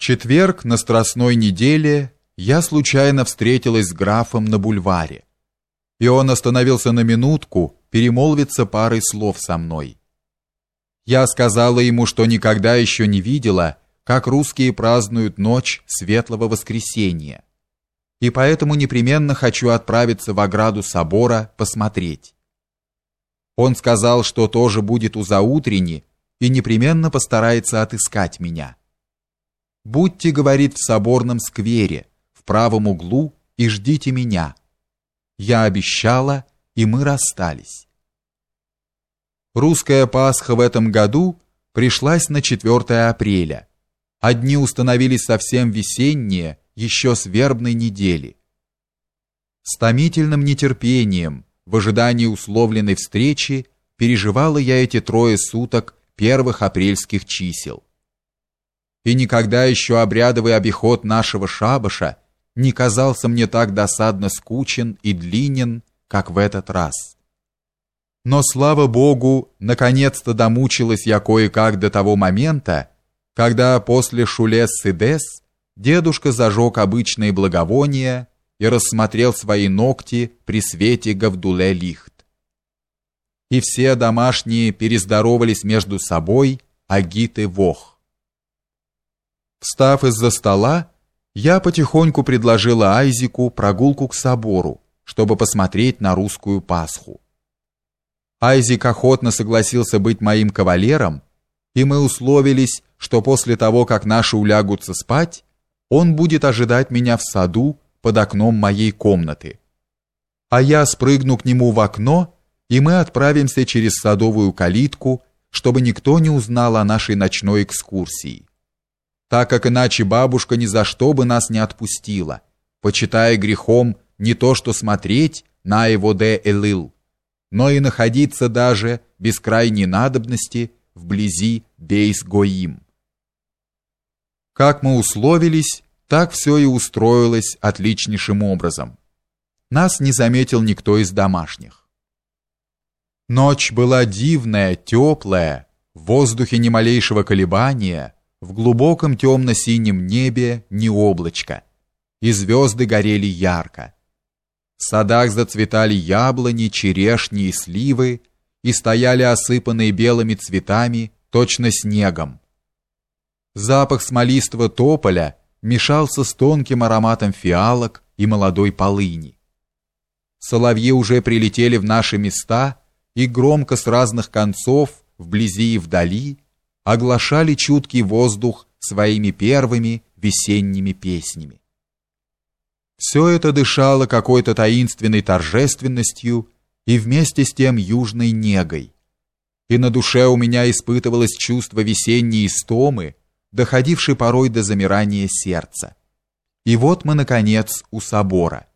четверг на Страстной неделе я случайно встретилась с графом на бульваре, и он остановился на минутку перемолвиться парой слов со мной. Я сказала ему, что никогда еще не видела, как русские празднуют ночь Светлого Воскресения, и поэтому непременно хочу отправиться в ограду собора посмотреть. Он сказал, что тоже будет у заутрени и непременно постарается отыскать меня. Будьте, говорит, в соборном сквере, в правом углу и ждите меня. Я обещала, и мы расстались. Русская Пасха в этом году пришлась на 4 апреля. Одни установились совсем весенние, еще с вербной недели. С томительным нетерпением, в ожидании условленной встречи, переживала я эти трое суток первых апрельских чисел и никогда еще обрядовый обиход нашего шабаша не казался мне так досадно скучен и длинен, как в этот раз. Но, слава Богу, наконец-то домучилась я кое-как до того момента, когда после шулес-сидес дедушка зажег обычные благовония и рассмотрел свои ногти при свете Гавдуле-Лихт. И все домашние перездоровались между собой, Агит и Вох. Встав из-за стола, я потихоньку предложила Айзику прогулку к собору, чтобы посмотреть на русскую Пасху. Айзик охотно согласился быть моим кавалером, и мы условились, что после того, как наши улягутся спать, он будет ожидать меня в саду под окном моей комнаты. А я спрыгну к нему в окно, и мы отправимся через садовую калитку, чтобы никто не узнал о нашей ночной экскурсии так как иначе бабушка ни за что бы нас не отпустила, почитая грехом не то что смотреть на его де Элил, но и находиться даже без крайней надобности вблизи Бейс-Гоим. Как мы условились, так все и устроилось отличнейшим образом. Нас не заметил никто из домашних. Ночь была дивная, теплая, в воздухе ни малейшего колебания, в глубоком темно-синем небе не облачко, и звезды горели ярко. В садах зацветали яблони, черешни и сливы, и стояли осыпанные белыми цветами, точно снегом. Запах смолистого тополя мешался с тонким ароматом фиалок и молодой полыни. Соловьи уже прилетели в наши места и громко с разных концов, вблизи и вдали, оглашали чуткий воздух своими первыми весенними песнями. Все это дышало какой-то таинственной торжественностью и вместе с тем южной негой. И на душе у меня испытывалось чувство весенней истомы, доходившей порой до замирания сердца. И вот мы, наконец, у собора.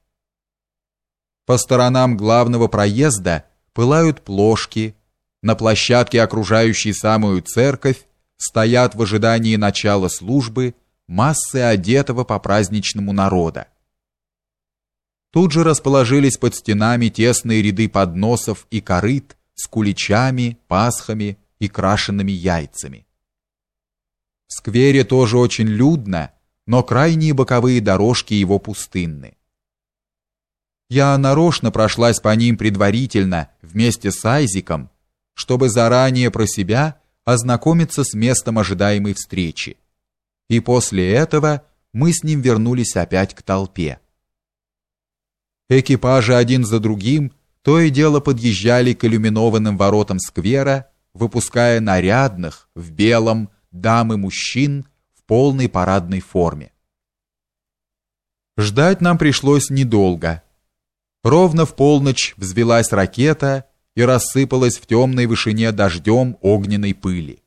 По сторонам главного проезда пылают плошки, на площадке, окружающей самую церковь, стоят в ожидании начала службы массы одетого по-праздничному народа. Тут же расположились под стенами тесные ряды подносов и корыт с куличами, пасхами и крашенными яйцами. В сквере тоже очень людно, но крайние боковые дорожки его пустынны. Я нарочно прошлась по ним предварительно вместе с Айзиком, чтобы заранее про себя ознакомиться с местом ожидаемой встречи. И после этого мы с ним вернулись опять к толпе. Экипажи один за другим то и дело подъезжали к иллюминованным воротам сквера, выпуская нарядных в белом дам и мужчин в полной парадной форме. Ждать нам пришлось недолго. Ровно в полночь взвелась ракета и рассыпалась в темной вышине дождем огненной пыли.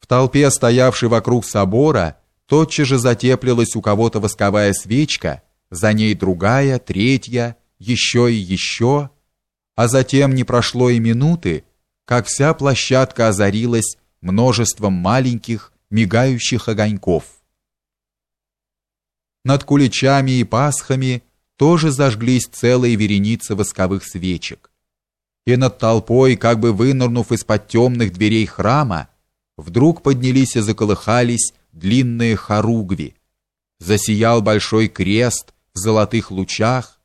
В толпе, стоявшей вокруг собора, тотчас же затеплилась у кого-то восковая свечка, за ней другая, третья, еще и еще, а затем не прошло и минуты, как вся площадка озарилась множеством маленьких мигающих огоньков. Над куличами и пасхами тоже зажглись целые вереницы восковых свечек и над толпой, как бы вынырнув из-под темных дверей храма, вдруг поднялись и заколыхались длинные хоругви, засиял большой крест в золотых лучах,